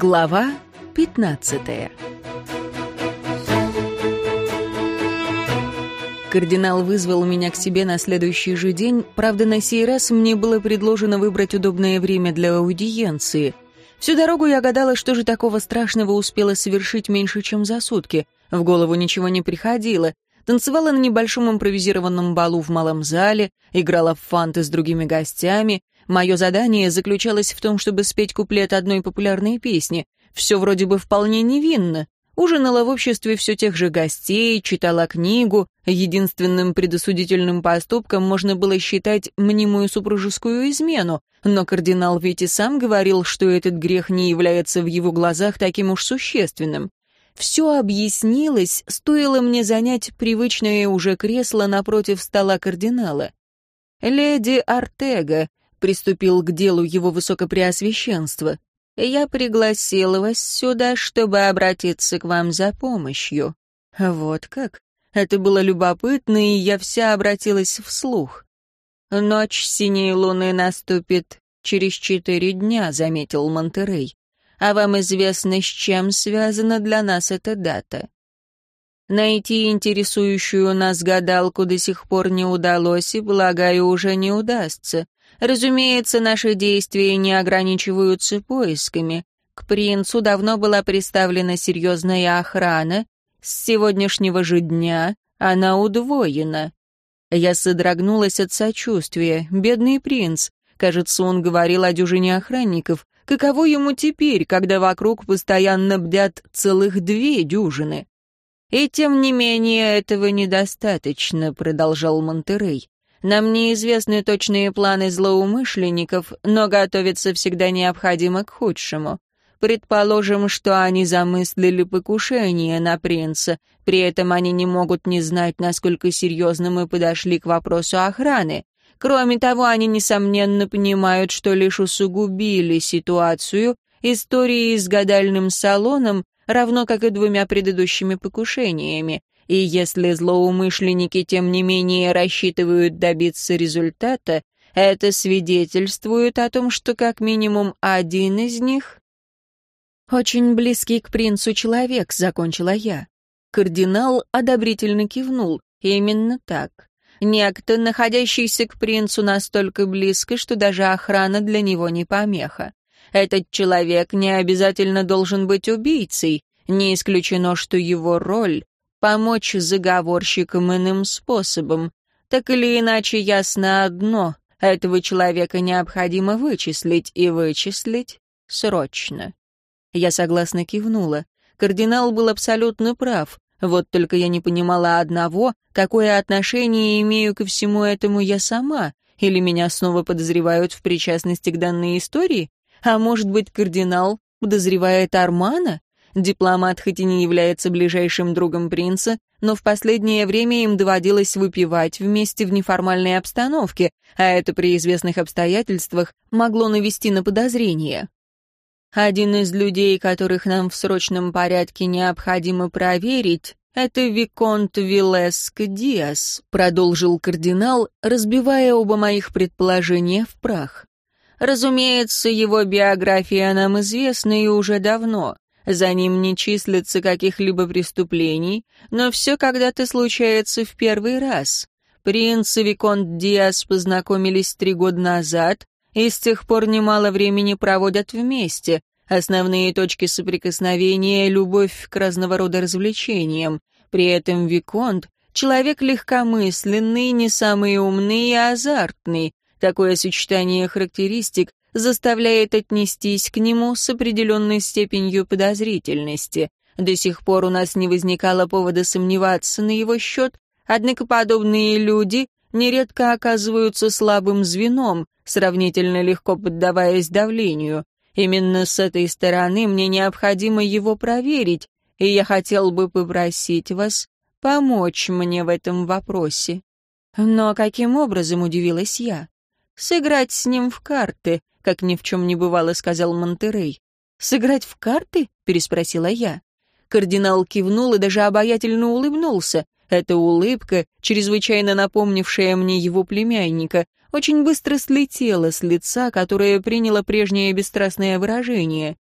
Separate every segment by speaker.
Speaker 1: Глава 15 Кардинал вызвал меня к себе на следующий же день, правда, на сей раз мне было предложено выбрать удобное время для аудиенции. Всю дорогу я гадала, что же такого страшного успела совершить меньше, чем за сутки. В голову ничего не приходило. Танцевала на небольшом импровизированном балу в малом зале, играла в фанты с другими гостями, Мое задание заключалось в том, чтобы спеть куплет одной популярной песни. Все вроде бы вполне невинно. Ужинала в обществе все тех же гостей, читала книгу. Единственным предосудительным поступком можно было считать мнимую супружескую измену, но кардинал ведь и сам говорил, что этот грех не является в его глазах таким уж существенным. Все объяснилось, стоило мне занять привычное уже кресло напротив стола кардинала. «Леди Артега», приступил к делу его высокопреосвященства. «Я пригласил вас сюда, чтобы обратиться к вам за помощью». Вот как? Это было любопытно, и я вся обратилась вслух. «Ночь синей луны наступит через четыре дня», — заметил Монтерей. «А вам известно, с чем связана для нас эта дата?» Найти интересующую нас гадалку до сих пор не удалось, и, полагаю, уже не удастся. Разумеется, наши действия не ограничиваются поисками. К принцу давно была представлена серьезная охрана. С сегодняшнего же дня она удвоена. Я содрогнулась от сочувствия. Бедный принц. Кажется, он говорил о дюжине охранников. Каково ему теперь, когда вокруг постоянно бдят целых две дюжины? «И тем не менее этого недостаточно», — продолжал Монтерей. Нам неизвестны точные планы злоумышленников, но готовиться всегда необходимо к худшему. Предположим, что они замыслили покушение на принца, при этом они не могут не знать, насколько серьезно мы подошли к вопросу охраны. Кроме того, они, несомненно, понимают, что лишь усугубили ситуацию историей с гадальным салоном, равно как и двумя предыдущими покушениями, и если злоумышленники, тем не менее, рассчитывают добиться результата, это свидетельствует о том, что как минимум один из них... «Очень близкий к принцу человек», — закончила я. Кардинал одобрительно кивнул. «Именно так. Некто, находящийся к принцу настолько близко, что даже охрана для него не помеха. Этот человек не обязательно должен быть убийцей. Не исключено, что его роль помочь заговорщикам иным способом. Так или иначе ясно одно — этого человека необходимо вычислить, и вычислить срочно. Я согласно кивнула. Кардинал был абсолютно прав. Вот только я не понимала одного, какое отношение имею ко всему этому я сама, или меня снова подозревают в причастности к данной истории, а может быть, кардинал подозревает Армана? Дипломат хоть и не является ближайшим другом принца, но в последнее время им доводилось выпивать вместе в неформальной обстановке, а это при известных обстоятельствах могло навести на подозрение. Один из людей, которых нам в срочном порядке необходимо проверить, это Виконт Вилеск Диас, продолжил кардинал, разбивая оба моих предположения в прах. Разумеется, его биография нам известна и уже давно. За ним не числится каких-либо преступлений, но все когда-то случается в первый раз. Принц и Виконт Диас познакомились три года назад и с тех пор немало времени проводят вместе. Основные точки соприкосновения — любовь к разного рода развлечениям. При этом Виконт — человек легкомысленный, не самый умный и азартный. Такое сочетание характеристик заставляет отнестись к нему с определенной степенью подозрительности. До сих пор у нас не возникало повода сомневаться на его счет, однако подобные люди нередко оказываются слабым звеном, сравнительно легко поддаваясь давлению. Именно с этой стороны мне необходимо его проверить, и я хотел бы попросить вас помочь мне в этом вопросе. Но каким образом, удивилась я? Сыграть с ним в карты, — как ни в чем не бывало, сказал Монтерей. «Сыграть в карты?» — переспросила я. Кардинал кивнул и даже обаятельно улыбнулся. Эта улыбка, чрезвычайно напомнившая мне его племянника, очень быстро слетела с лица, которое приняло прежнее бесстрастное выражение.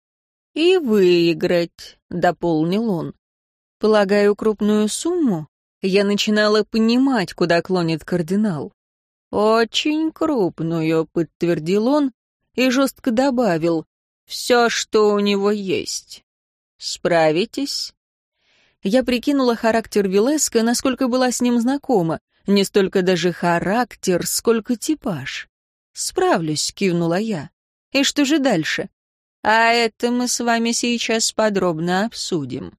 Speaker 1: «И выиграть», — дополнил он. «Полагаю, крупную сумму?» Я начинала понимать, куда клонит кардинал. «Очень крупную», — подтвердил он и жестко добавил. «Все, что у него есть. Справитесь?» Я прикинула характер Вилеска, насколько была с ним знакома. Не столько даже характер, сколько типаж. «Справлюсь», — кивнула я. «И что же дальше?» «А это мы с вами сейчас подробно обсудим».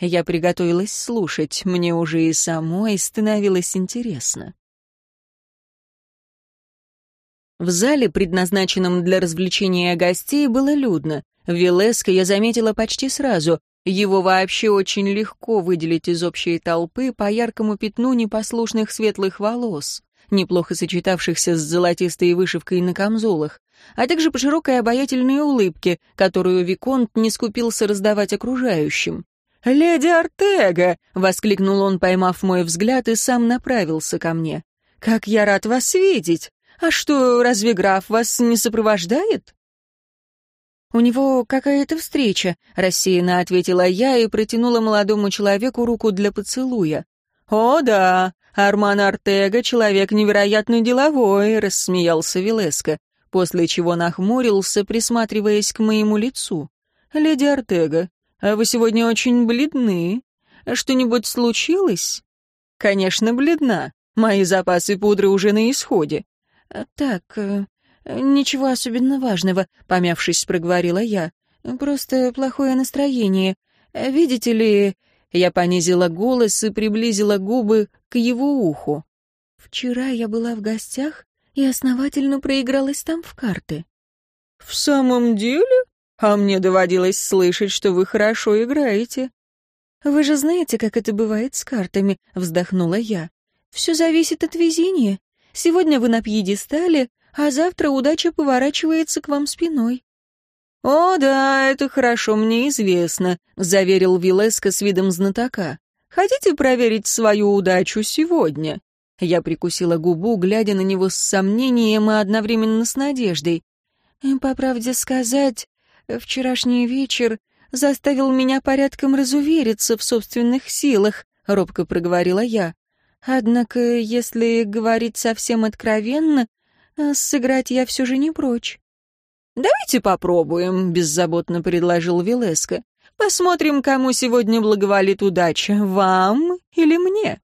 Speaker 1: Я приготовилась слушать, мне уже и самой становилось интересно. В зале, предназначенном для развлечения гостей, было людно. Вилеска я заметила почти сразу. Его вообще очень легко выделить из общей толпы по яркому пятну непослушных светлых волос, неплохо сочетавшихся с золотистой вышивкой на камзолах, а также по широкой обаятельной улыбке, которую Виконт не скупился раздавать окружающим. «Леди Артега!» — воскликнул он, поймав мой взгляд, и сам направился ко мне. «Как я рад вас видеть! А что, разве граф вас не сопровождает?» «У него какая-то встреча», — рассеянно ответила я и протянула молодому человеку руку для поцелуя. «О, да, Арман Артега — человек невероятно деловой», — рассмеялся Вилеско, после чего нахмурился, присматриваясь к моему лицу. «Леди Артега, а вы сегодня очень бледны. Что-нибудь случилось?» «Конечно, бледна. Мои запасы пудры уже на исходе. «Так, э, ничего особенно важного», — помявшись, проговорила я. «Просто плохое настроение. Видите ли...» Я понизила голос и приблизила губы к его уху. «Вчера я была в гостях и основательно проигралась там в карты». «В самом деле? А мне доводилось слышать, что вы хорошо играете». «Вы же знаете, как это бывает с картами», — вздохнула я. «Все зависит от везения. Сегодня вы на пьедестале, а завтра удача поворачивается к вам спиной». «О, да, это хорошо мне известно», — заверил Вилеско с видом знатока. «Хотите проверить свою удачу сегодня?» Я прикусила губу, глядя на него с сомнением и одновременно с надеждой. «По правде сказать, вчерашний вечер заставил меня порядком разувериться в собственных силах», — робко проговорила я. Однако, если говорить совсем откровенно, э, сыграть я все же не прочь. «Давайте попробуем», — беззаботно предложил Вилеско. «Посмотрим, кому сегодня благоволит удача, вам или мне».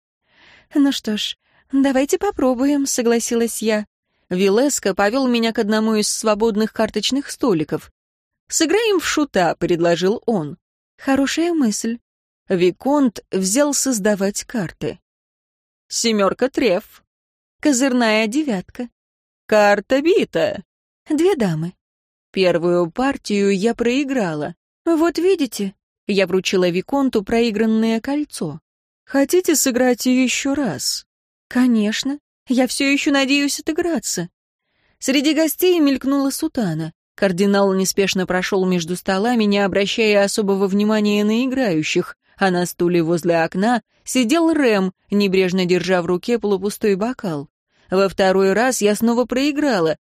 Speaker 1: «Ну что ж, давайте попробуем», — согласилась я. Вилеско повел меня к одному из свободных карточных столиков. «Сыграем в шута», — предложил он. «Хорошая мысль». Виконт взял создавать карты. Семерка треф. Козырная девятка. Карта бита. Две дамы. Первую партию я проиграла. Вот видите, я вручила Виконту проигранное кольцо. Хотите сыграть еще раз? Конечно. Я все еще надеюсь отыграться. Среди гостей мелькнула сутана. Кардинал неспешно прошел между столами, не обращая особого внимания на играющих а на стуле возле окна сидел Рэм, небрежно держа в руке полупустой бокал. Во второй раз я снова проиграла.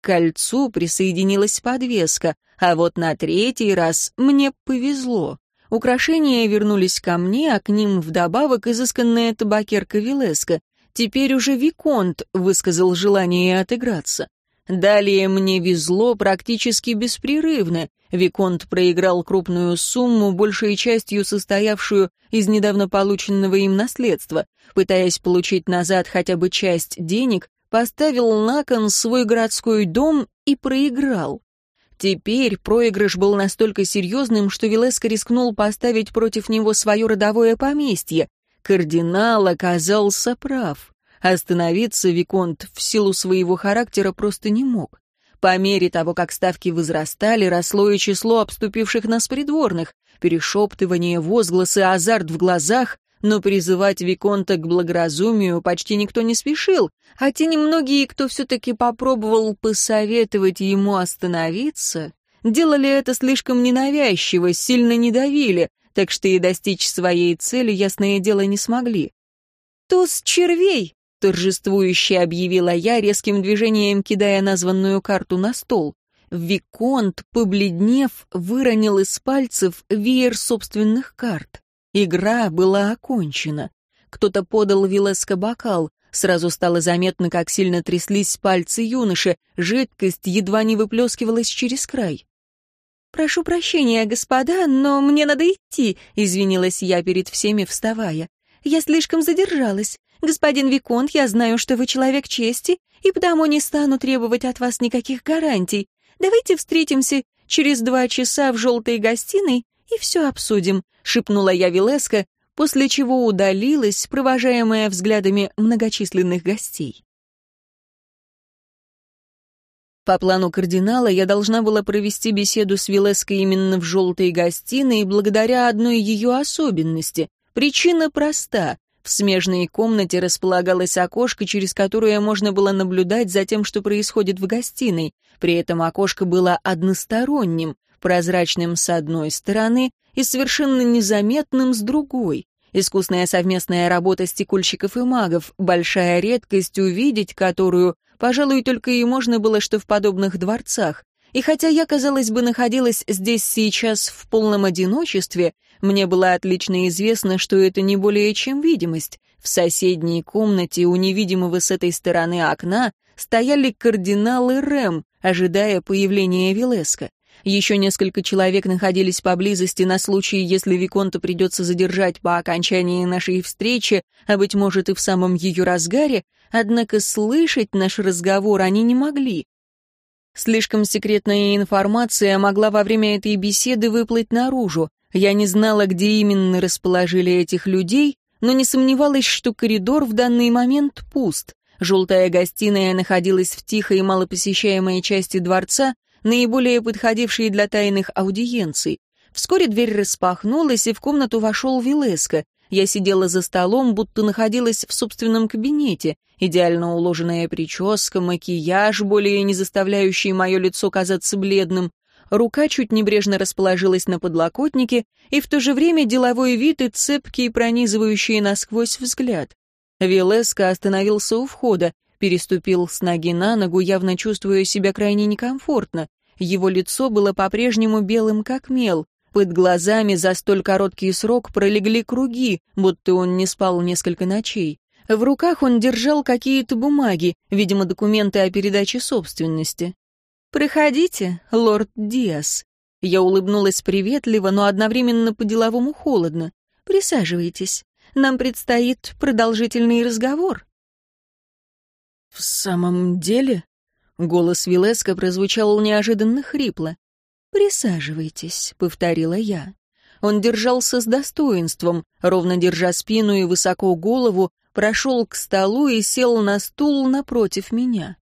Speaker 1: К кольцу присоединилась подвеска, а вот на третий раз мне повезло. Украшения вернулись ко мне, а к ним вдобавок изысканная табакерка Вилеска. Теперь уже Виконт высказал желание отыграться. Далее мне везло практически беспрерывно. Виконт проиграл крупную сумму, большей частью состоявшую из недавно полученного им наследства. Пытаясь получить назад хотя бы часть денег, поставил на кон свой городской дом и проиграл. Теперь проигрыш был настолько серьезным, что Велеско рискнул поставить против него свое родовое поместье. Кардинал оказался прав. Остановиться Виконт в силу своего характера просто не мог. По мере того, как ставки возрастали, росло и число обступивших нас придворных, перешептывание, возгласы, азарт в глазах, но призывать Виконта к благоразумию почти никто не спешил, а те немногие, кто все-таки попробовал посоветовать ему остановиться, делали это слишком ненавязчиво, сильно не давили, так что и достичь своей цели, ясное дело, не смогли. «Туз червей!» Торжествующе объявила я, резким движением кидая названную карту на стол. Виконт, побледнев, выронил из пальцев веер собственных карт. Игра была окончена. Кто-то подал Вилеско бокал. Сразу стало заметно, как сильно тряслись пальцы юноши, жидкость едва не выплескивалась через край. «Прошу прощения, господа, но мне надо идти», — извинилась я перед всеми, вставая. «Я слишком задержалась. Господин Виконт, я знаю, что вы человек чести, и потому не стану требовать от вас никаких гарантий. Давайте встретимся через два часа в желтой гостиной и все обсудим», — шепнула я Вилеско, после чего удалилась, провожаемая взглядами многочисленных гостей. По плану кардинала я должна была провести беседу с Вилеской именно в желтой гостиной благодаря одной ее особенности. Причина проста. В смежной комнате располагалось окошко, через которое можно было наблюдать за тем, что происходит в гостиной. При этом окошко было односторонним, прозрачным с одной стороны и совершенно незаметным с другой. Искусная совместная работа стекольщиков и магов, большая редкость, увидеть которую, пожалуй, только и можно было, что в подобных дворцах. И хотя я, казалось бы, находилась здесь сейчас в полном одиночестве, мне было отлично известно, что это не более чем видимость. В соседней комнате у невидимого с этой стороны окна стояли кардиналы Рэм, ожидая появления Велеска. Еще несколько человек находились поблизости на случай, если Виконта придется задержать по окончании нашей встречи, а, быть может, и в самом ее разгаре, однако слышать наш разговор они не могли. Слишком секретная информация могла во время этой беседы выплыть наружу. Я не знала, где именно расположили этих людей, но не сомневалась, что коридор в данный момент пуст. Желтая гостиная находилась в тихой и малопосещаемой части дворца, наиболее подходившей для тайных аудиенций. Вскоре дверь распахнулась, и в комнату вошел Вилеско. Я сидела за столом, будто находилась в собственном кабинете. Идеально уложенная прическа, макияж, более не заставляющий мое лицо казаться бледным. Рука чуть небрежно расположилась на подлокотнике, и в то же время деловой вид и цепкий, пронизывающий насквозь взгляд. Вилеско остановился у входа, переступил с ноги на ногу, явно чувствуя себя крайне некомфортно. Его лицо было по-прежнему белым, как мел. Под глазами за столь короткий срок пролегли круги, будто он не спал несколько ночей. В руках он держал какие-то бумаги, видимо, документы о передаче собственности. «Проходите, лорд Диас». Я улыбнулась приветливо, но одновременно по-деловому холодно. «Присаживайтесь. Нам предстоит продолжительный разговор». «В самом деле?» — голос Вилеска прозвучал неожиданно хрипло.
Speaker 2: «Присаживайтесь», — повторила я.
Speaker 1: Он держался с достоинством, ровно держа спину и высоко голову, прошел к столу и сел на стул напротив меня.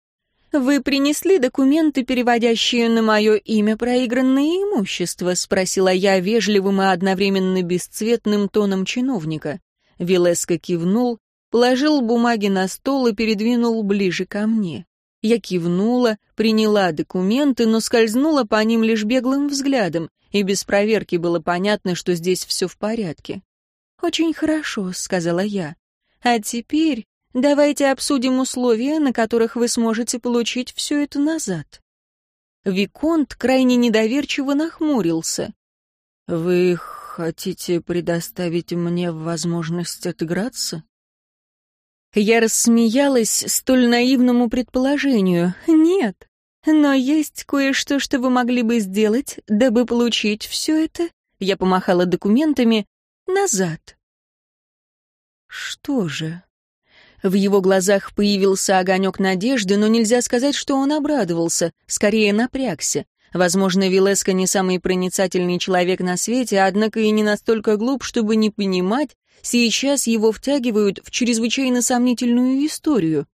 Speaker 2: «Вы принесли документы, переводящие на мое имя проигранное имущество?» — спросила я вежливым и одновременно бесцветным тоном чиновника.
Speaker 1: Вилеско кивнул, положил бумаги на стол и передвинул ближе ко мне. Я кивнула, приняла документы, но скользнула по ним лишь беглым взглядом, и без проверки было понятно, что здесь все в порядке.
Speaker 2: «Очень хорошо», — сказала я. «А теперь давайте обсудим условия, на которых вы сможете получить все это назад».
Speaker 1: Виконт крайне недоверчиво нахмурился.
Speaker 3: «Вы хотите предоставить мне возможность отыграться?»
Speaker 1: Я рассмеялась столь наивному предположению. «Нет, но есть кое-что, что вы могли бы сделать, дабы получить все это». Я помахала документами назад.
Speaker 3: «Что же?»
Speaker 1: В его глазах появился огонек надежды, но нельзя сказать, что он обрадовался, скорее напрягся. Возможно, Вилеско не самый проницательный человек на свете, однако и не настолько глуп, чтобы не понимать, сейчас его втягивают в чрезвычайно сомнительную историю.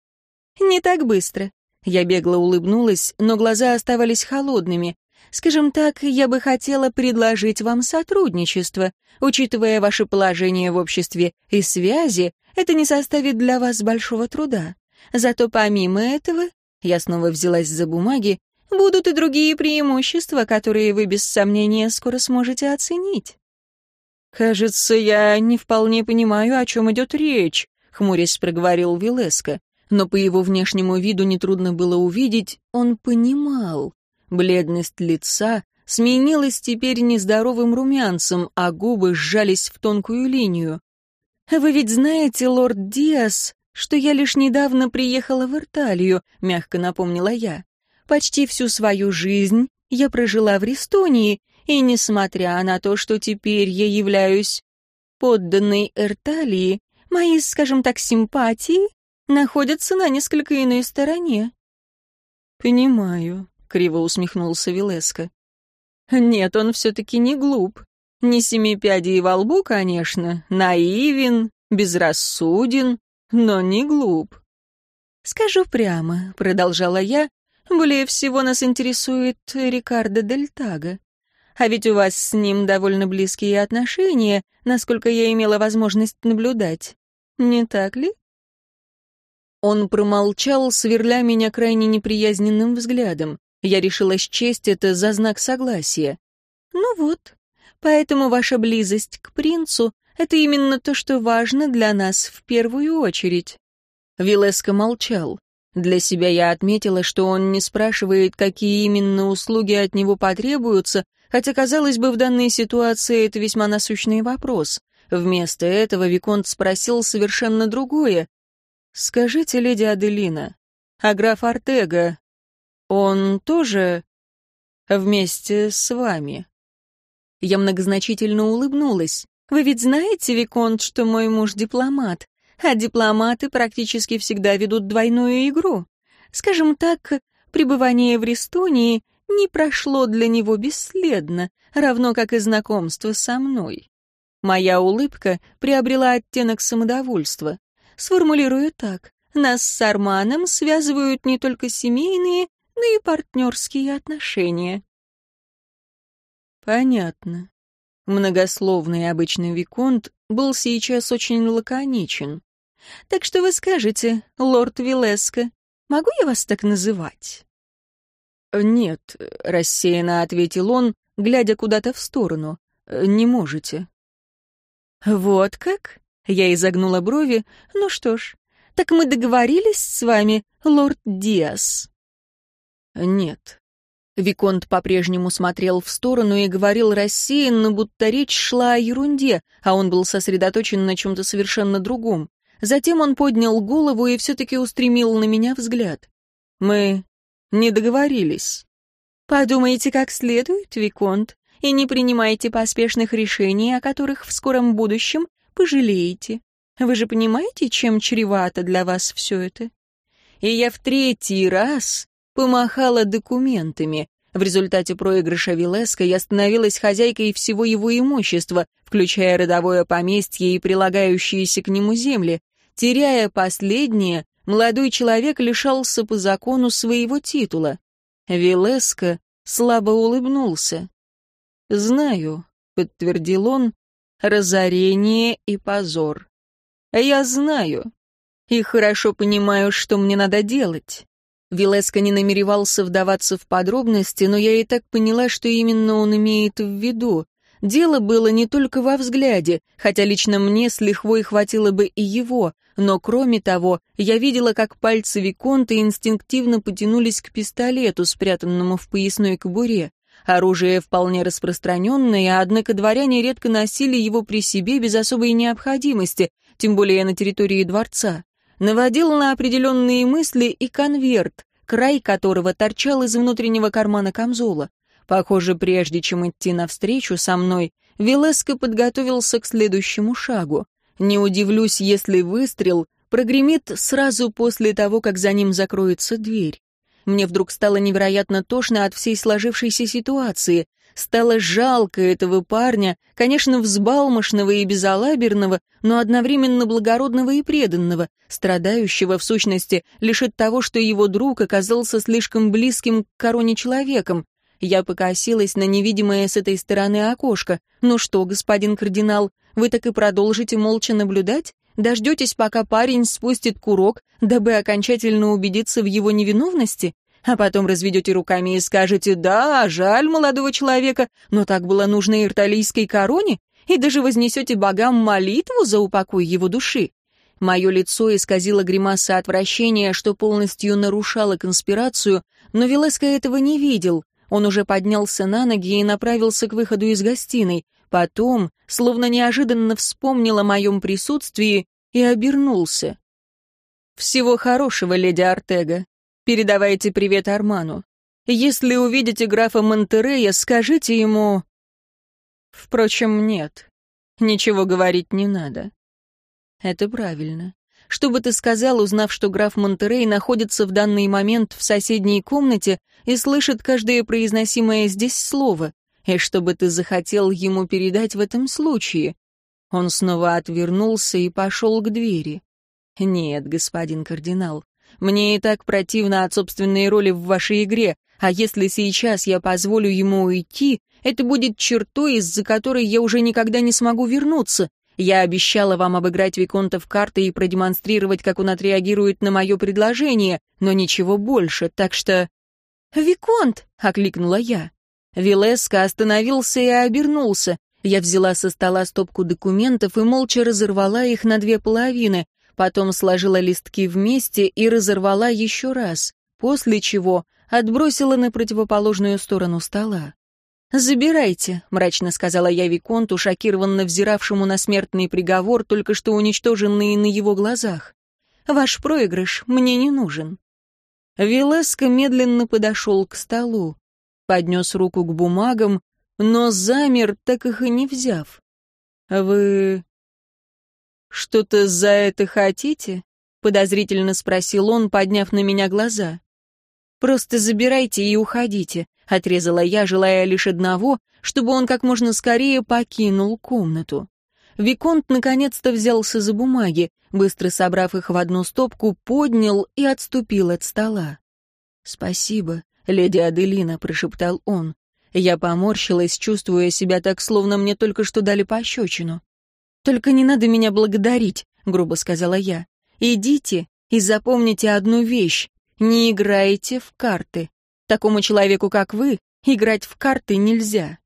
Speaker 1: «Не так быстро». Я бегло улыбнулась, но глаза оставались холодными. «Скажем так, я бы хотела предложить вам сотрудничество. Учитывая ваше положение в обществе и связи, это не составит для вас большого труда. Зато помимо этого...» Я снова взялась за бумаги, Будут и другие преимущества, которые вы без сомнения скоро сможете оценить.
Speaker 3: «Кажется, я не вполне понимаю, о чем идет речь», — хмурясь проговорил Вилеско. Но по его внешнему виду нетрудно было увидеть, он понимал.
Speaker 1: Бледность лица сменилась теперь нездоровым румянцем, а губы сжались в тонкую линию.
Speaker 2: «Вы ведь знаете, лорд Диас, что я лишь недавно приехала в Ирталию», — мягко напомнила я. «Почти всю свою жизнь я прожила в Рестонии, и несмотря на то, что теперь я являюсь подданной Эрталии, мои, скажем так, симпатии находятся на несколько иной стороне».
Speaker 1: «Понимаю», — криво усмехнулся Вилеско. «Нет, он все-таки не глуп. Не семи пядей во лбу, конечно, наивен, безрассуден, но не глуп».
Speaker 2: «Скажу прямо», — продолжала я, — «более всего нас интересует Рикардо Дель Таго. А ведь у вас с ним довольно близкие отношения, насколько я имела возможность наблюдать. Не так ли?»
Speaker 1: Он промолчал, сверля меня крайне неприязненным взглядом. Я решила счесть это за знак согласия.
Speaker 2: «Ну вот, поэтому ваша близость к принцу — это именно то, что важно для нас в первую очередь».
Speaker 1: Вилеско молчал. Для себя я отметила, что он не спрашивает, какие именно услуги от него потребуются, хотя, казалось бы, в данной ситуации это весьма насущный вопрос. Вместо этого Виконт спросил совершенно другое. «Скажите, леди Аделина, а граф Артега, он тоже вместе с вами?»
Speaker 2: Я многозначительно улыбнулась. «Вы ведь знаете, Виконт, что мой муж дипломат, а дипломаты практически всегда ведут двойную игру. Скажем так, пребывание в Рестонии не прошло для него бесследно, равно как и знакомство со мной. Моя улыбка приобрела оттенок самодовольства. Сформулирую так. Нас с Арманом связывают не только семейные, но и партнерские отношения.
Speaker 1: Понятно. Многословный обычный Виконт был сейчас очень лаконичен.
Speaker 2: Так что вы скажете, лорд Вилеско, могу я вас так называть?
Speaker 1: «Нет», — рассеянно ответил он, глядя куда-то в сторону. «Не можете».
Speaker 2: «Вот как?» — я изогнула брови. «Ну что ж, так мы договорились с вами, лорд Диас?»
Speaker 1: «Нет». Виконт по-прежнему смотрел в сторону и говорил рассеянно, будто речь шла о ерунде, а он был сосредоточен на чем-то совершенно другом. Затем он поднял голову и все-таки устремил на меня взгляд. «Мы не договорились».
Speaker 2: «Подумайте как следует, Виконт, и не принимайте поспешных решений, о которых в скором будущем пожалеете. Вы же понимаете, чем чревато для вас все это?»
Speaker 1: И я в третий раз помахала документами. В результате проигрыша Вилеска я становилась хозяйкой всего его имущества, включая родовое поместье и прилагающиеся к нему земли. Теряя последнее, молодой человек лишался по закону своего титула. Вилеска слабо улыбнулся. «Знаю», — подтвердил он, — «разорение и позор. Я знаю и хорошо понимаю, что мне надо делать». Вилеско не намеревался вдаваться в подробности, но я и так поняла, что именно он имеет в виду. Дело было не только во взгляде, хотя лично мне с лихвой хватило бы и его, но кроме того, я видела, как пальцы Виконта инстинктивно потянулись к пистолету, спрятанному в поясной кобуре. Оружие вполне распространенное, однако дворяне редко носили его при себе без особой необходимости, тем более на территории дворца наводил на определенные мысли и конверт, край которого торчал из внутреннего кармана камзола. Похоже, прежде чем идти навстречу со мной, Велеско подготовился к следующему шагу. Не удивлюсь, если выстрел прогремит сразу после того, как за ним закроется дверь. Мне вдруг стало невероятно тошно от всей сложившейся ситуации. Стало жалко этого парня, конечно, взбалмошного и безалаберного, но одновременно благородного и преданного, страдающего, в сущности, лишь от того, что его друг оказался слишком близким к короне человеком. Я покосилась на невидимое с этой стороны окошко. «Ну что, господин кардинал, вы так и продолжите молча наблюдать? Дождетесь, пока парень спустит курок, дабы окончательно убедиться в его невиновности? А потом разведете руками и скажете «Да, жаль молодого человека, но так было нужно ирталийской короне», и даже вознесете богам молитву за упокой его души. Мое лицо исказило гримаса отвращения, что полностью нарушало конспирацию, но Велеско этого не видел. Он уже поднялся на ноги и направился к выходу из гостиной. Потом, словно неожиданно вспомнил о моем присутствии и обернулся. «Всего хорошего, леди Артега. Передавайте привет Арману. Если увидите графа Монтерея, скажите ему...» Впрочем, нет. Ничего говорить не надо. Это правильно. Что бы ты сказал, узнав, что граф Монтерей находится в данный момент в соседней комнате и слышит каждое произносимое здесь слово, и что бы ты захотел ему передать в этом случае? Он снова отвернулся и пошел к двери. «Нет, господин кардинал, мне и так противно от собственной роли в вашей игре, а если сейчас я позволю ему уйти, это будет чертой, из-за которой я уже никогда не смогу вернуться, я обещала вам обыграть Виконта в карты и продемонстрировать, как он отреагирует на мое предложение, но ничего больше, так что...» «Виконт!» — окликнула я. Вилеска остановился и обернулся. Я взяла со стола стопку документов и молча разорвала их на две половины, потом сложила листки вместе и разорвала еще раз, после чего отбросила на противоположную сторону стола. «Забирайте», — мрачно сказала я Виконту, шокированно взиравшему на смертный приговор, только что уничтоженный на его глазах. «Ваш проигрыш мне не нужен». Вилеско медленно подошел к столу, поднес руку к бумагам, но замер, так их и не взяв. «Вы что-то за это хотите?» — подозрительно спросил он, подняв на меня глаза. «Просто забирайте и уходите отрезала я, желая лишь одного, чтобы он как можно скорее покинул комнату. Виконт наконец-то взялся за бумаги, быстро собрав их в одну стопку, поднял и отступил от стола. «Спасибо, леди Аделина», — прошептал он. Я поморщилась, чувствуя себя так, словно мне только что дали пощечину. «Только не надо меня благодарить», — грубо сказала я. «Идите и запомните одну вещь. Не играйте в карты. Такому человеку, как вы, играть в карты нельзя».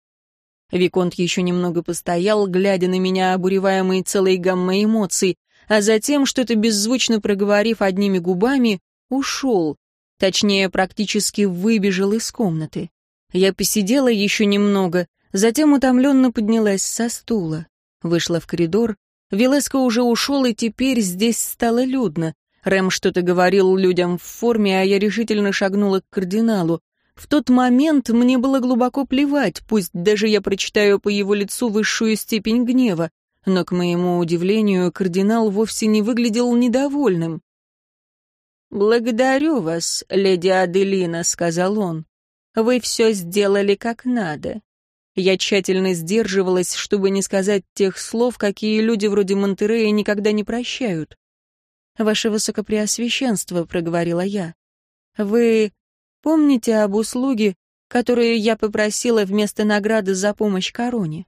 Speaker 1: Виконт еще немного постоял, глядя на меня, обуреваемый целой гаммой эмоций, а затем, что-то беззвучно проговорив одними губами, ушел, точнее, практически выбежал из комнаты. Я посидела еще немного, затем утомленно поднялась со стула. Вышла в коридор. Велеско уже ушел, и теперь здесь стало людно. Рэм что-то говорил людям в форме, а я решительно шагнула к кардиналу. В тот момент мне было глубоко плевать, пусть даже я прочитаю по его лицу высшую степень гнева, но, к моему удивлению, кардинал вовсе не выглядел недовольным. «Благодарю вас, леди Аделина», — сказал он. «Вы все сделали как надо». Я тщательно сдерживалась, чтобы не сказать тех слов, какие люди вроде Монтерея никогда не прощают. «Ваше Высокопреосвященство», — проговорила я, — «вы помните об услуге, которую я попросила вместо награды за помощь короне?»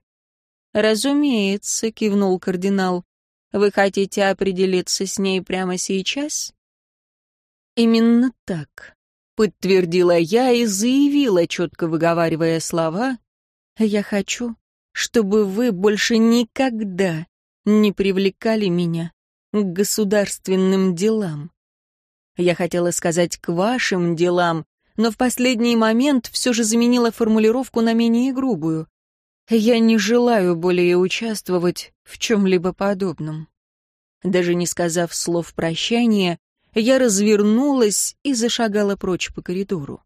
Speaker 1: «Разумеется», — кивнул кардинал. «Вы хотите определиться с ней прямо сейчас?» «Именно так», — подтвердила я и заявила, четко выговаривая слова. «Я хочу, чтобы вы больше никогда не привлекали меня к государственным делам. Я хотела сказать «к вашим делам», но в последний момент все же заменила формулировку на менее грубую. Я не желаю более участвовать в чем-либо подобном. Даже не сказав слов прощания, я развернулась и зашагала прочь по коридору.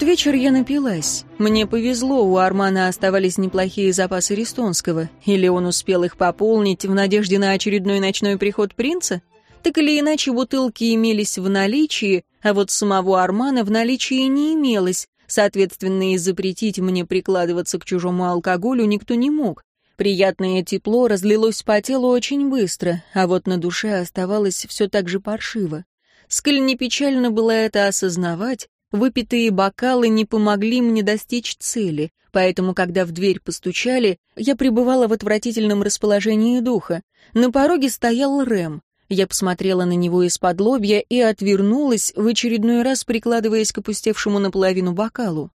Speaker 1: Тот вечер я напилась. Мне повезло, у Армана оставались неплохие запасы рестонского. Или он успел их пополнить в надежде на очередной ночной приход принца? Так или иначе, бутылки имелись в наличии, а вот самого Армана в наличии не имелось. Соответственно, и запретить мне прикладываться к чужому алкоголю никто не мог. Приятное тепло разлилось по телу очень быстро, а вот на душе оставалось все так же паршиво. Сколь не печально было это осознавать, Выпитые бокалы не помогли мне достичь цели, поэтому, когда в дверь постучали, я пребывала в отвратительном расположении духа. На пороге стоял Рэм. Я посмотрела на него из-под лобья и отвернулась, в очередной раз прикладываясь к опустевшему наполовину бокалу.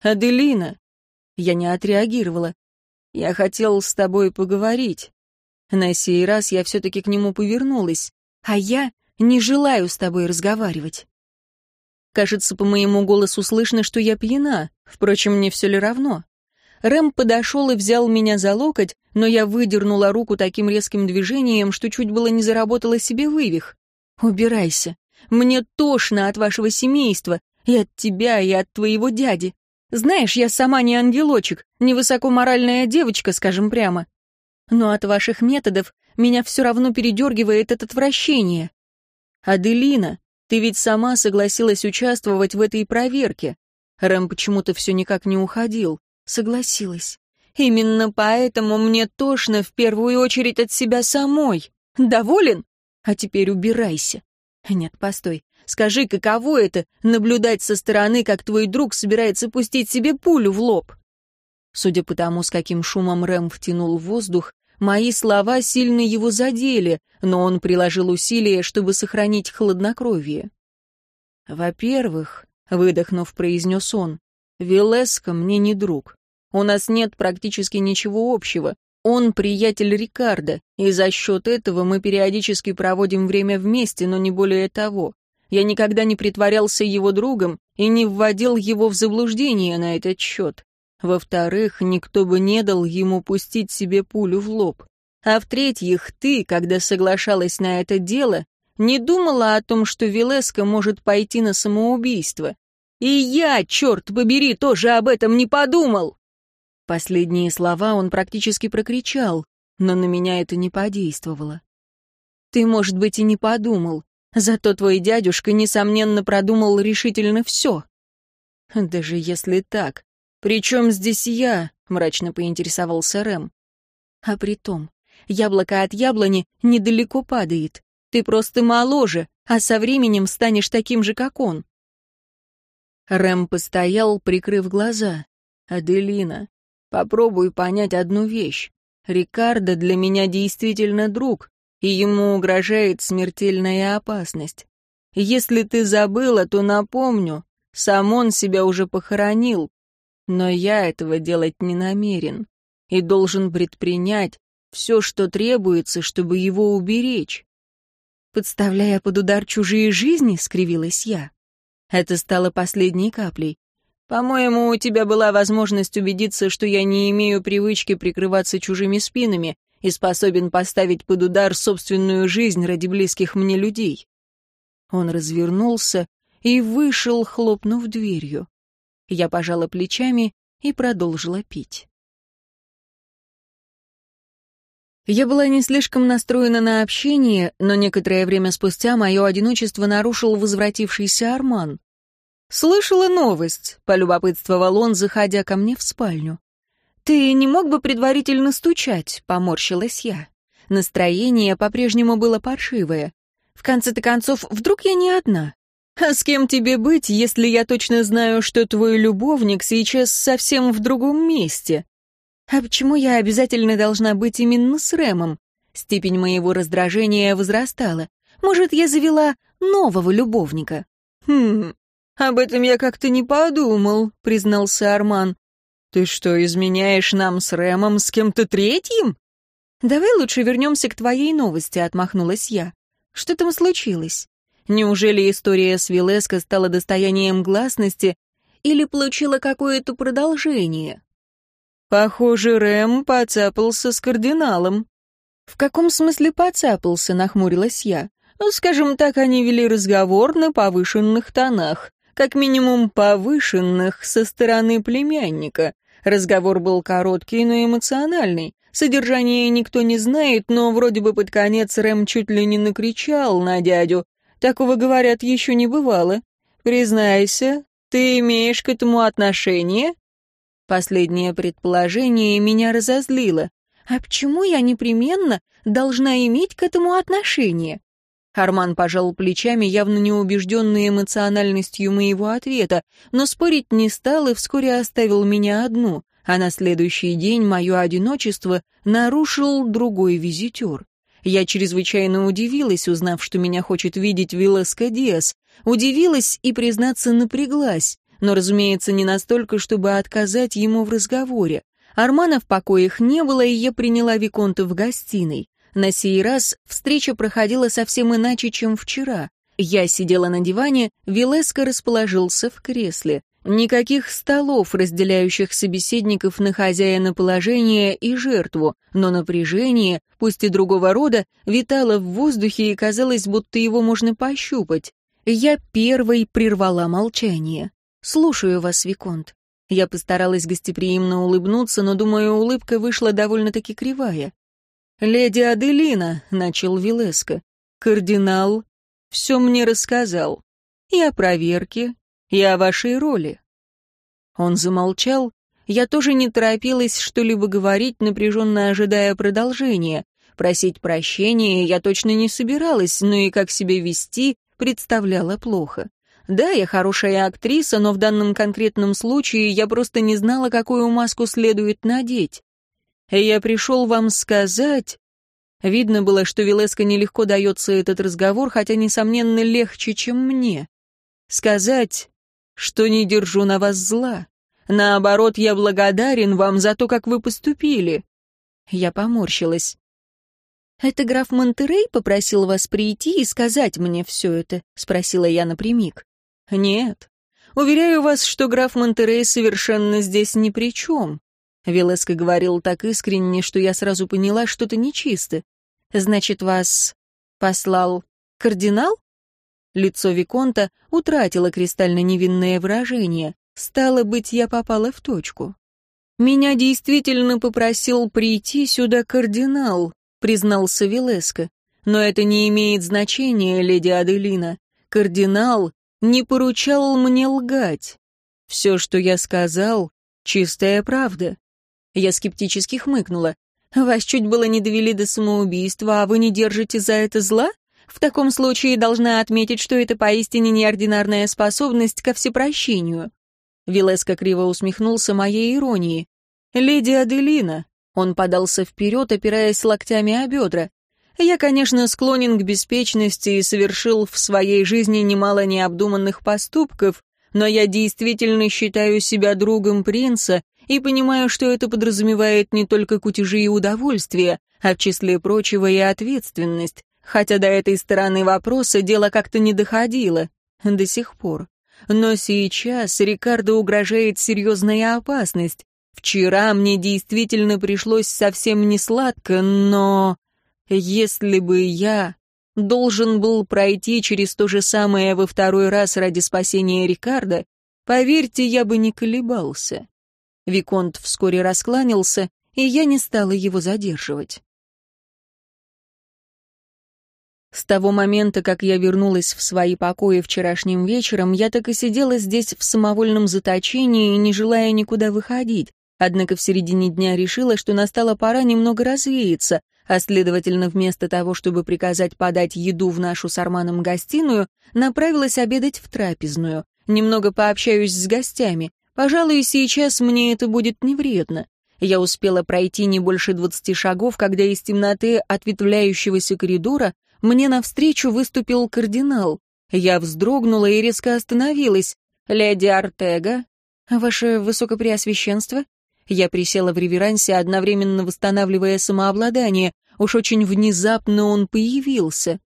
Speaker 1: «Аделина!» Я не отреагировала. «Я хотел с тобой поговорить». На сей раз я все-таки к нему повернулась. «А я не желаю с тобой разговаривать». Кажется, по моему голосу слышно, что я пьяна. Впрочем, мне все ли равно. Рэм подошел и взял меня за локоть, но я выдернула руку таким резким движением, что чуть было не заработала себе вывих. «Убирайся. Мне тошно от вашего семейства, и от тебя, и от твоего дяди. Знаешь, я сама не ангелочек, не высокоморальная девочка, скажем прямо. Но от ваших методов меня все равно передергивает это отвращение. Аделина, ты ведь сама согласилась участвовать в этой проверке. Рэм почему-то все никак не уходил. Согласилась. Именно поэтому мне тошно в первую очередь от себя самой. Доволен? А теперь убирайся. Нет, постой. Скажи, каково это — наблюдать со стороны, как твой друг собирается пустить себе пулю в лоб? Судя по тому, с каким шумом Рэм втянул воздух, мои слова сильно его задели, но он приложил усилия, чтобы сохранить хладнокровие. «Во-первых», — выдохнув, произнес он, — «Велеско мне не друг. У нас нет практически ничего общего. Он приятель Рикардо, и за счет этого мы периодически проводим время вместе, но не более того. Я никогда не притворялся его другом и не вводил его в заблуждение на этот счет. Во-вторых, никто бы не дал ему пустить себе пулю в лоб. А в-третьих, ты, когда соглашалась на это дело, не думала о том, что Велеско может пойти на самоубийство. И я, черт побери, тоже об этом не подумал. Последние слова он практически прокричал, но на меня это не подействовало. Ты, может быть, и не подумал, зато твой дядюшка, несомненно, продумал решительно все. Даже если так, при чем здесь я? мрачно поинтересовался Рэм. А при том, яблоко от яблони недалеко падает. Ты просто моложе, а со временем станешь таким же, как он. Рэм постоял, прикрыв глаза. «Аделина, Попробуй понять одну вещь. Рикардо для меня действительно друг, и ему угрожает смертельная опасность. Если ты забыла, то напомню, сам он себя уже похоронил, но я этого делать не намерен и должен предпринять все, что требуется, чтобы его уберечь. Подставляя под удар чужие жизни, скривилась я. Это стало последней каплей. По-моему, у тебя была возможность убедиться, что я не имею привычки прикрываться чужими спинами и способен поставить под удар собственную жизнь ради близких мне людей. Он развернулся и вышел, хлопнув дверью. Я пожала плечами и продолжила пить. Я была не слишком настроена на общение, но некоторое время спустя мое одиночество нарушил возвратившийся Арман. «Слышала новость», — полюбопытствовал он, заходя ко мне в спальню. «Ты не мог бы предварительно стучать?» — поморщилась я. Настроение по-прежнему было паршивое. В конце-то концов, вдруг я не одна? А с кем тебе быть, если я точно знаю, что твой любовник сейчас совсем в другом месте? А почему я обязательно должна быть именно с Рэмом? Степень моего раздражения возрастала. Может, я завела нового любовника? Хм, «Об этом я как-то не подумал», — признался Арман. «Ты что, изменяешь нам с Рэмом с кем-то третьим?» «Давай лучше вернемся к твоей новости», — отмахнулась я. «Что там случилось? Неужели история с Вилеско стала достоянием гласности или получила какое-то продолжение?» «Похоже, Рэм поцапался с кардиналом». «В каком смысле поцапался?» — нахмурилась я. «Ну, скажем так, они вели разговор на повышенных тонах как минимум повышенных со стороны племянника. Разговор был короткий, но эмоциональный. Содержание никто не знает, но вроде бы под конец Рэм чуть ли не накричал на дядю. Такого, говорят, еще не бывало. Признайся, ты имеешь к этому отношение? Последнее предположение меня разозлило. А почему я непременно должна иметь к этому отношение? Арман пожал плечами, явно не убежденный эмоциональностью моего ответа, но спорить не стал и вскоре оставил меня одну, а на следующий день мое одиночество нарушил другой визитер. Я чрезвычайно удивилась, узнав, что меня хочет видеть Вилласка Диас. Удивилась и, признаться, напряглась, но, разумеется, не настолько, чтобы отказать ему в разговоре. Армана в покоях не было, и я приняла Виконта в гостиной. На сей раз встреча проходила совсем иначе, чем вчера. Я сидела на диване, Вилеско расположился в кресле. Никаких столов, разделяющих собеседников на хозяина положения и жертву, но напряжение, пусть и другого рода, витало в воздухе и казалось, будто его можно пощупать. Я первой прервала молчание. «Слушаю вас, Виконт». Я постаралась гостеприимно улыбнуться, но, думаю, улыбка вышла довольно-таки кривая. «Леди Аделина», — начал Вилеско, — «кардинал все мне рассказал. И о проверке, и о вашей роли». Он замолчал. Я тоже не торопилась что-либо говорить, напряженно ожидая продолжения. Просить прощения я точно не собиралась, но и как себя вести представляла плохо. Да, я хорошая актриса, но в данном конкретном случае я просто не знала, какую маску следует надеть. Я пришел вам сказать... Видно было, что Велеско нелегко дается этот разговор, хотя, несомненно, легче, чем мне. Сказать, что не держу на вас зла. Наоборот, я благодарен вам за то, как вы поступили. Я поморщилась. «Это граф Монтерей попросил вас прийти и сказать мне все это?» — спросила я напрямик. «Нет. Уверяю вас, что граф Монтерей совершенно здесь ни при чем». Велеско говорил так искренне, что я сразу поняла, что-то нечисто. «Значит, вас послал кардинал?» Лицо Виконта утратило кристально невинное выражение. Стало быть, я попала в точку. «Меня действительно попросил прийти сюда кардинал», — признался Велеско. «Но это не имеет значения, леди Аделина. Кардинал не поручал мне лгать. Все, что я сказал, чистая правда». Я скептически хмыкнула. «Вас чуть было не довели до самоубийства, а вы не держите за это зла?» В таком случае должна отметить, что это поистине неординарная способность ко всепрощению. Вилеско криво усмехнулся моей иронии. «Леди Аделина», — он подался вперед, опираясь локтями о бедра. «Я, конечно, склонен к беспечности и совершил в своей жизни немало необдуманных поступков, но я действительно считаю себя другом принца и понимаю, что это подразумевает не только кутежи и удовольствия, а в числе прочего и ответственность, хотя до этой стороны вопроса дело как-то не доходило. До сих пор. Но сейчас Рикардо угрожает серьезная опасность. Вчера мне действительно пришлось совсем не сладко, но... Если бы я должен был пройти через то же самое во второй раз ради спасения Рикардо, поверьте, я бы не колебался. Виконт вскоре раскланялся, и я не стала его задерживать. С того момента, как я вернулась в свои покои вчерашним вечером, я так и сидела здесь в самовольном заточении, не желая никуда выходить. Однако в середине дня решила, что настала пора немного развеяться, а следовательно, вместо того, чтобы приказать подать еду в нашу с Арманом гостиную, направилась обедать в трапезную. Немного пообщаюсь с гостями. Пожалуй, сейчас мне это будет не вредно. Я успела пройти не больше двадцати шагов, когда из темноты ответвляющегося коридора мне навстречу выступил кардинал. Я вздрогнула и резко остановилась. «Леди Артега?» «Ваше Высокопреосвященство?» Я присела в реверансе, одновременно восстанавливая самообладание. Уж очень внезапно он появился.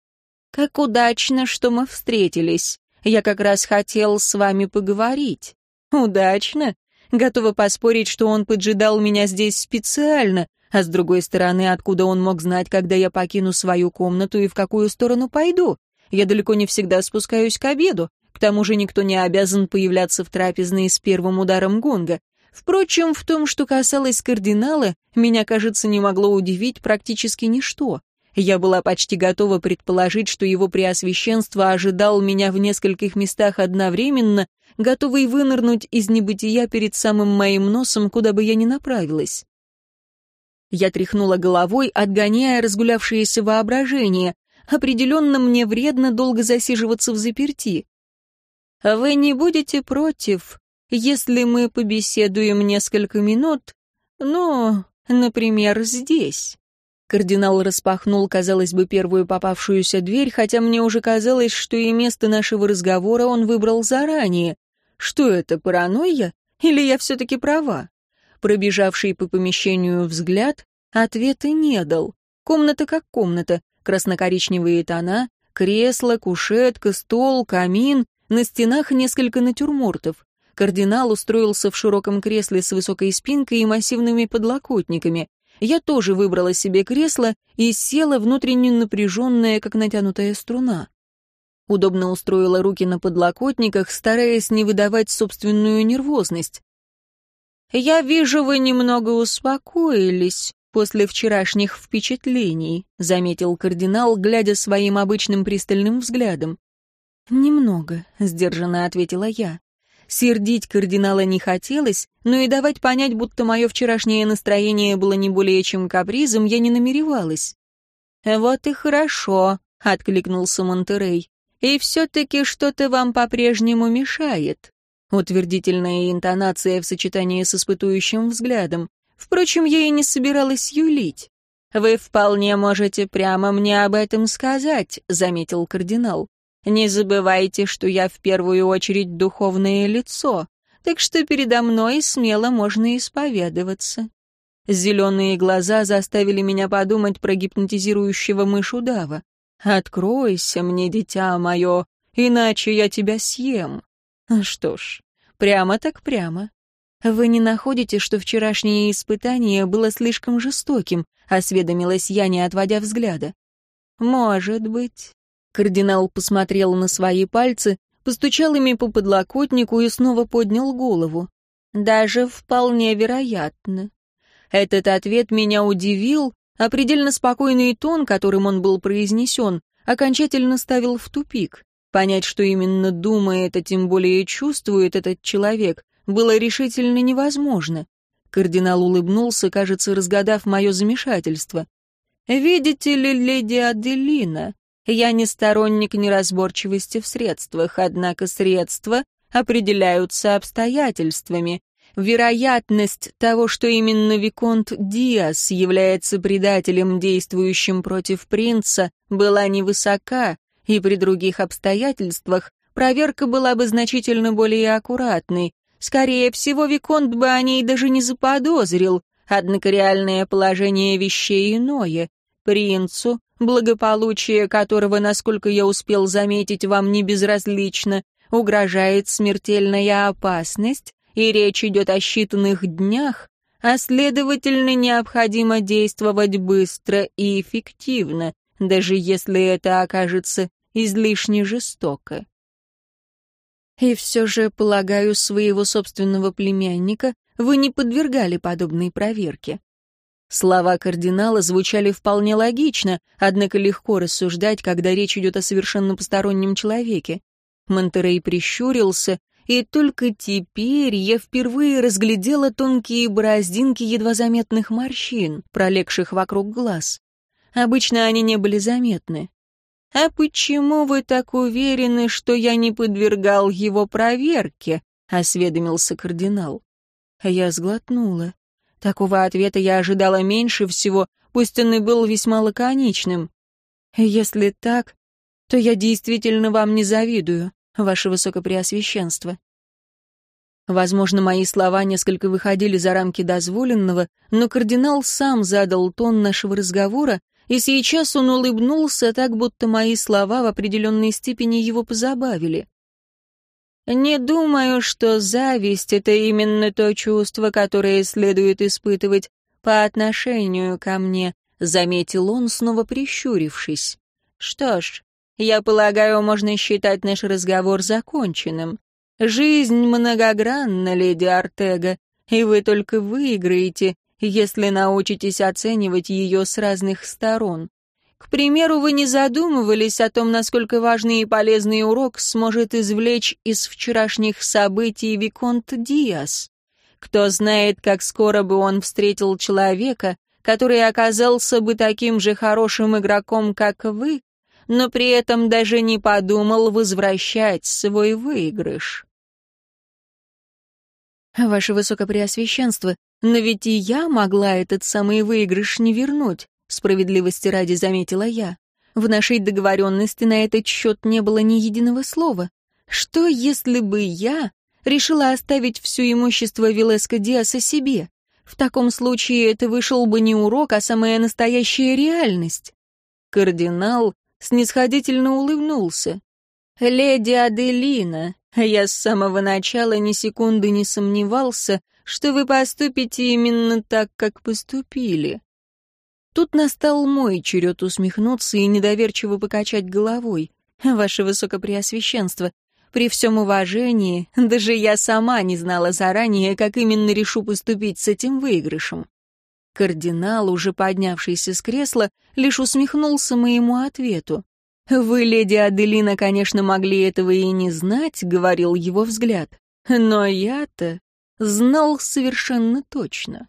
Speaker 1: «Как удачно, что мы встретились. Я как раз хотел с вами поговорить». «Удачно?» Готова поспорить, что он поджидал меня здесь специально, а с другой стороны, откуда он мог знать, когда я покину свою комнату и в какую сторону пойду? Я далеко не всегда спускаюсь к обеду. К тому же никто не обязан появляться в трапезной с первым ударом гонга. Впрочем, в том, что касалось кардинала, меня, кажется, не могло удивить практически ничто. Я была почти готова предположить, что его преосвященство ожидал меня в нескольких местах одновременно, готовый вынырнуть из небытия перед самым моим носом, куда бы я ни направилась. Я тряхнула головой, отгоняя разгулявшееся воображение. Определенно мне вредно долго засиживаться в заперти. «Вы не будете против, если мы побеседуем несколько минут, ну, например, здесь?» Кардинал распахнул, казалось бы, первую попавшуюся дверь, хотя мне уже казалось, что и место нашего разговора он выбрал заранее. Что это, паранойя? Или я все-таки права? Пробежавший по помещению взгляд ответа не дал. Комната как комната, красно-коричневые тона, кресло, кушетка, стол, камин, на стенах несколько натюрмортов. Кардинал устроился в широком кресле с высокой спинкой и массивными подлокотниками. Я тоже выбрала себе кресло и села внутренне напряженная, как натянутая струна. Удобно устроила руки на подлокотниках, стараясь не выдавать собственную нервозность. «Я вижу, вы немного успокоились после вчерашних впечатлений», заметил кардинал, глядя своим обычным пристальным взглядом.
Speaker 2: «Немного», — сдержанно ответила я. Сердить кардинала не хотелось, но и давать понять, будто мое вчерашнее настроение было не более чем капризом, я не намеревалась.
Speaker 1: «Вот и хорошо», — откликнулся Монтерей. «И все-таки что-то вам по-прежнему мешает». Утвердительная интонация в сочетании с испытующим взглядом. Впрочем, я и не собиралась юлить. «Вы вполне можете прямо мне об этом сказать», — заметил кардинал. Не забывайте, что я в первую очередь духовное лицо, так что передо мной смело можно исповедоваться. Зеленые глаза заставили меня подумать про гипнотизирующего мышудава. «Откройся мне, дитя мое, иначе я тебя съем». Что ж, прямо так прямо. «Вы не находите, что вчерашнее испытание было слишком жестоким?» — осведомилась я, не отводя взгляда. «Может быть. Кардинал посмотрел на свои пальцы, постучал ими по подлокотнику и снова поднял голову. «Даже вполне вероятно». Этот ответ меня удивил, а предельно спокойный тон, которым он был произнесен, окончательно ставил в тупик. Понять, что именно думает, а тем более чувствует этот человек, было решительно невозможно. Кардинал улыбнулся, кажется, разгадав мое замешательство. «Видите ли, леди Аделина, я не сторонник неразборчивости в средствах, однако средства определяются обстоятельствами. Вероятность того, что именно Виконт Диас является предателем, действующим против принца, была невысока, и при других обстоятельствах проверка была бы значительно более аккуратной. Скорее всего, Виконт бы о ней даже не заподозрил, однако реальное положение вещей иное. Принцу благополучие которого, насколько я успел заметить, вам не безразлично, угрожает смертельная опасность, и речь идет о считанных днях, а следовательно необходимо действовать быстро и эффективно, даже если это окажется излишне жестоко. И все же, полагаю, своего собственного племянника вы не подвергали подобной проверке. Слова кардинала звучали вполне логично, однако легко рассуждать, когда речь идет о совершенно постороннем человеке. Монтерей прищурился, и только теперь я впервые разглядела тонкие бороздинки едва заметных морщин, пролегших вокруг глаз. Обычно они не были заметны. «А почему вы так уверены, что я не подвергал его проверке?» — осведомился кардинал. Я сглотнула. Такого ответа я ожидала меньше всего, пусть он и был весьма лаконичным. Если так, то я действительно вам не завидую, ваше высокопреосвященство. Возможно, мои слова несколько выходили за рамки дозволенного, но кардинал сам задал тон нашего разговора, и сейчас он улыбнулся так, будто мои слова в определенной степени его позабавили. Не думаю, что зависть — это именно то чувство, которое следует испытывать по отношению ко мне, — заметил он, снова прищурившись. Что ж, я полагаю, можно считать наш разговор законченным. Жизнь многогранна, леди Артега, и вы только выиграете, если научитесь оценивать ее с разных сторон. К примеру, вы не задумывались о том, насколько важный и полезный урок сможет извлечь из вчерашних событий Виконт Диас. Кто знает, как скоро бы он встретил человека, который оказался бы таким же хорошим игроком, как вы, но при этом даже не подумал возвращать свой выигрыш.
Speaker 2: «Ваше Высокопреосвященство, но ведь и я могла этот самый выигрыш не вернуть справедливости ради заметила я. В нашей договоренности на этот счет не было ни единого слова. Что, если бы я решила оставить все имущество Вилеска Диаса себе? В таком случае это вышел бы не урок, а самая настоящая реальность.
Speaker 1: Кардинал снисходительно улыбнулся.
Speaker 2: «Леди Аделина, я с самого начала ни секунды не сомневался, что вы поступите именно так, как поступили».
Speaker 1: Тут настал мой черед усмехнуться и недоверчиво покачать головой. «Ваше Высокопреосвященство, при всем уважении, даже я сама не знала заранее, как именно решу поступить с этим выигрышем. Кардинал, уже поднявшийся с кресла, лишь усмехнулся моему ответу. «Вы, леди Аделина, конечно, могли этого и не знать», — говорил его взгляд. «Но я-то знал совершенно точно».